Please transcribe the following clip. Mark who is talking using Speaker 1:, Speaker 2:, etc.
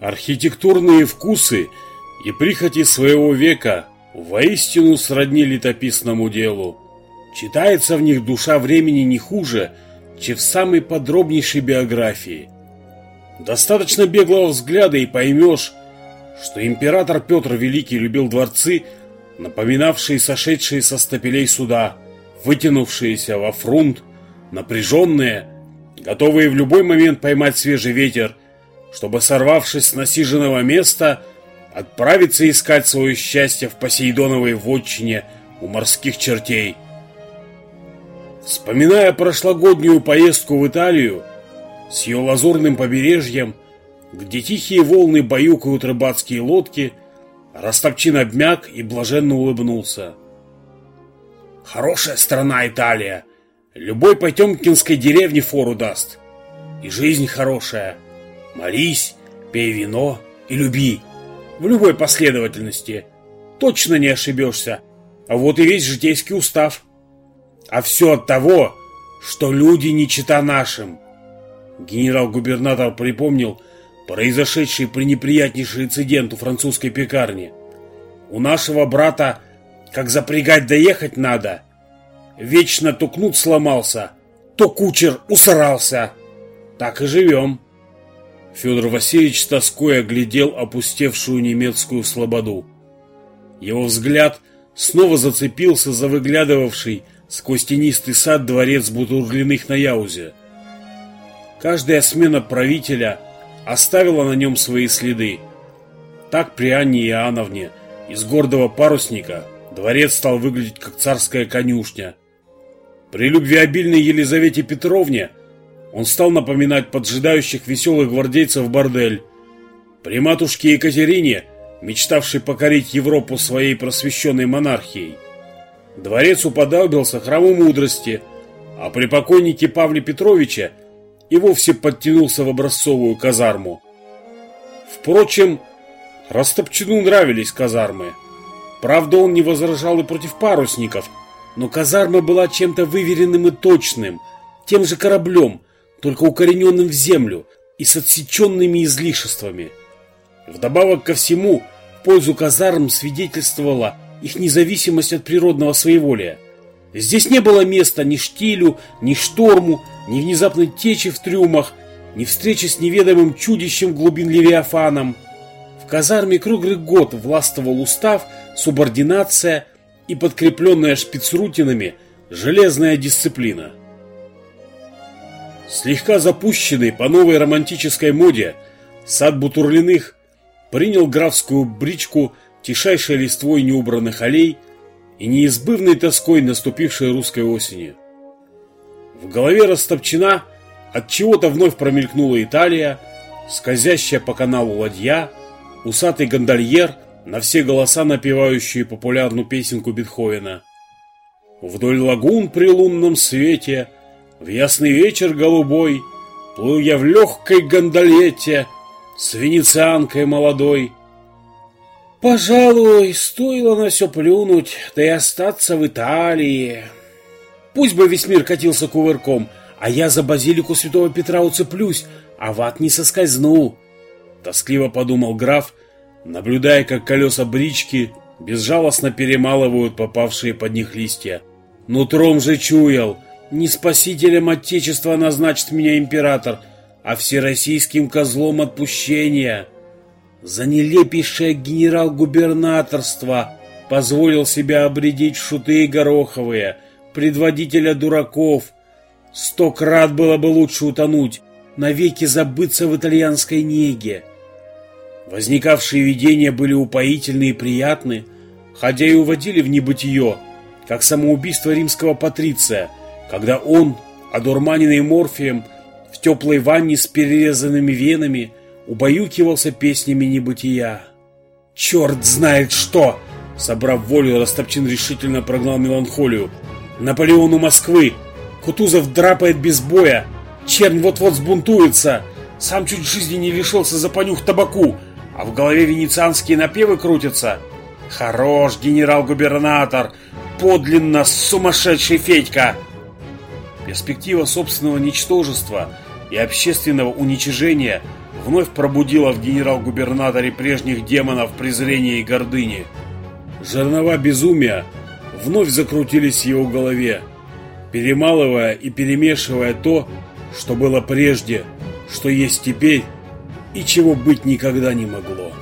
Speaker 1: Архитектурные вкусы и прихоти своего века воистину сродни летописному делу. Читается в них душа времени не хуже, чем в самой подробнейшей биографии. Достаточно беглого взгляда и поймешь, что император Петр Великий любил дворцы, напоминавшие сошедшие со стапелей суда, вытянувшиеся во фрунт, напряженные, готовые в любой момент поймать свежий ветер, чтобы, сорвавшись с насиженного места, отправиться искать свое счастье в Посейдоновой вотчине у морских чертей. Вспоминая прошлогоднюю поездку в Италию с ее лазурным побережьем, где тихие волны баюкают рыбацкие лодки, Растопчин обмяк и блаженно улыбнулся. «Хорошая страна Италия!» Любой потемкинской деревне фору даст. И жизнь хорошая. Молись, пей вино и люби. В любой последовательности. Точно не ошибешься. А вот и весь житейский устав. А все от того, что люди не чита нашим. Генерал-губернатор припомнил произошедший пренеприятнейший инцидент у французской пекарни. У нашего брата, как запрягать доехать надо, Вечно то кнут сломался, то кучер усрался. Так и живем. Федор Васильевич с тоской оглядел опустевшую немецкую слободу. Его взгляд снова зацепился за выглядывавший сквозь тенистый сад дворец Бутурлиных на Яузе. Каждая смена правителя оставила на нем свои следы. Так при Анне Иоанновне из гордого парусника дворец стал выглядеть как царская конюшня – при любвеобильной Елизавете Петровне он стал напоминать поджидающих веселых гвардейцев бордель. При матушке Екатерине, мечтавшей покорить Европу своей просвещенной монархией, дворец уподобился храму мудрости, а при покойнике Павле Петровиче и вовсе подтянулся в образцовую казарму. Впрочем, Растопчину нравились казармы. Правда, он не возражал и против парусников – но казарма была чем-то выверенным и точным, тем же кораблем, только укорененным в землю и с отсеченными излишествами. Вдобавок ко всему, в пользу казарм свидетельствовала их независимость от природного своеволия. Здесь не было места ни штилю, ни шторму, ни внезапной течи в трюмах, ни встречи с неведомым чудищем глубин Левиафаном. В казарме круглый год властвовал устав, субординация – и подкрепленная шпицрутинами железная дисциплина. Слегка запущенный по новой романтической моде, сад Бутурлиных принял графскую бричку тишайшей листвой неубранных аллей и неизбывной тоской наступившей русской осени. В голове растопчена, от чего-то вновь промелькнула Италия, скользящая по каналу ладья, усатый гондольер – на все голоса напевающие популярную песенку Бетховена. Вдоль лагун при лунном свете, в ясный вечер голубой, Плыл я в легкой гондолете с венецианкой молодой. Пожалуй, стоило на все плюнуть, да и остаться в Италии. Пусть бы весь мир катился кувырком, а я за базилику святого Петра уцеплюсь, а в ад не соскользну. Тоскливо подумал граф, наблюдая, как колеса брички безжалостно перемалывают попавшие под них листья. Нутром же чуял, не спасителем Отечества назначит меня император, а всероссийским козлом отпущения. За нелепейшее генерал-губернаторство позволил себя обредить шуты гороховые, предводителя дураков. Сто крат было бы лучше утонуть, навеки забыться в итальянской неге. Возникавшие видения были упоительны и приятны, хотя и уводили в небытие, как самоубийство римского патриция, когда он, одурманенный морфием, в теплой ванне с перерезанными венами, убаюкивался песнями небытия. «Черт знает что!» Собрав волю, Растопчин решительно прогнал меланхолию. «Наполеон у Москвы! Кутузов драпает без боя! Чернь вот-вот сбунтуется! Сам чуть жизни не лишился за понюх табаку! а в голове венецианские напевы крутятся. Хорош, генерал-губернатор, подлинно сумасшедший Федька. Перспектива собственного ничтожества и общественного уничижения вновь пробудила в генерал-губернаторе прежних демонов презрения и гордыни. Жернова безумия вновь закрутились в его голове, перемалывая и перемешивая то, что было прежде, что есть теперь и чего быть никогда не могло.